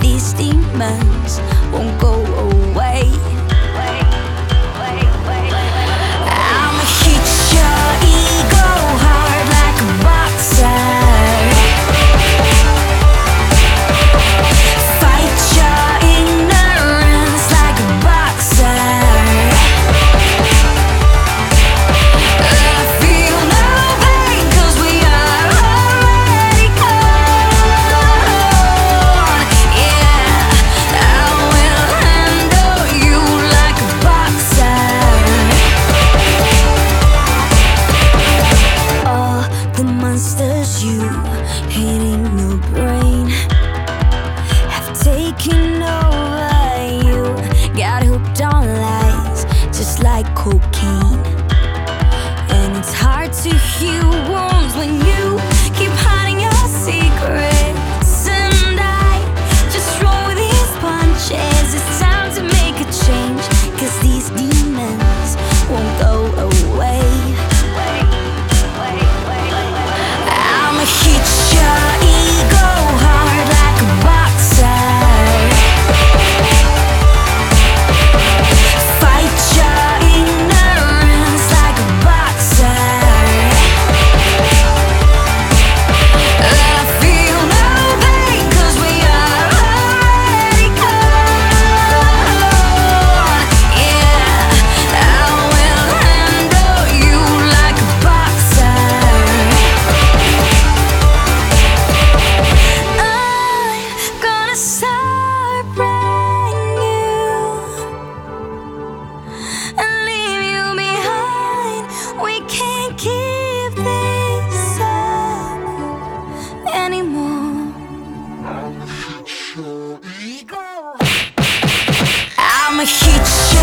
These demons won't go heat, yeah hit you.